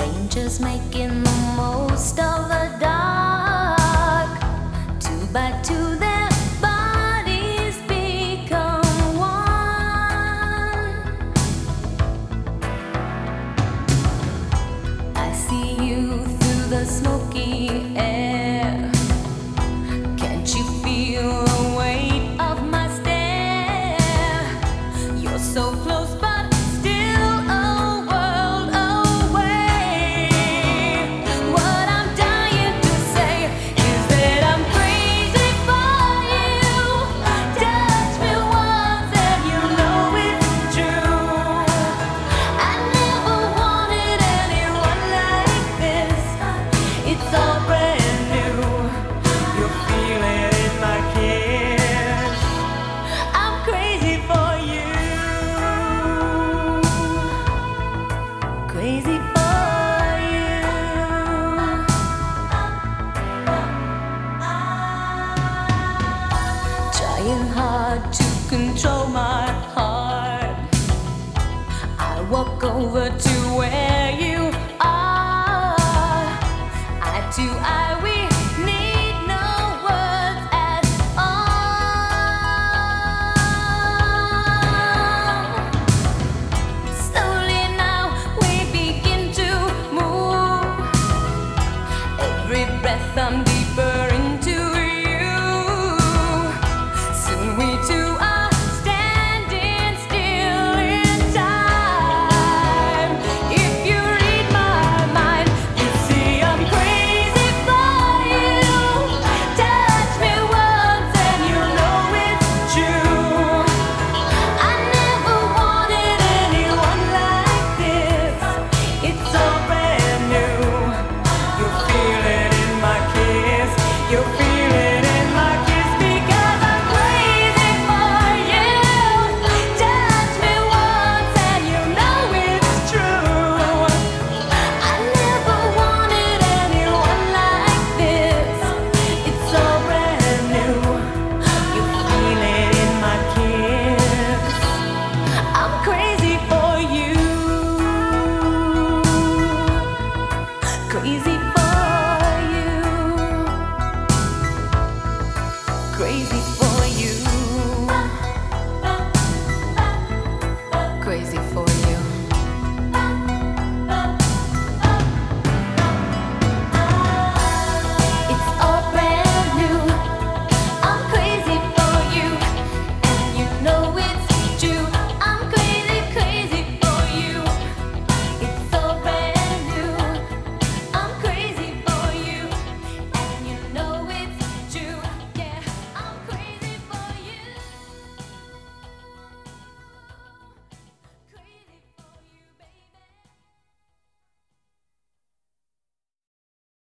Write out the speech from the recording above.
Strangers making the most of the dark. Two by two, their bodies become one. I see you through the smoky hard to control my heart. I walk over to where you are. Eye to eye, we need no words at all. Slowly now we begin to move. Every breath I'm crazy.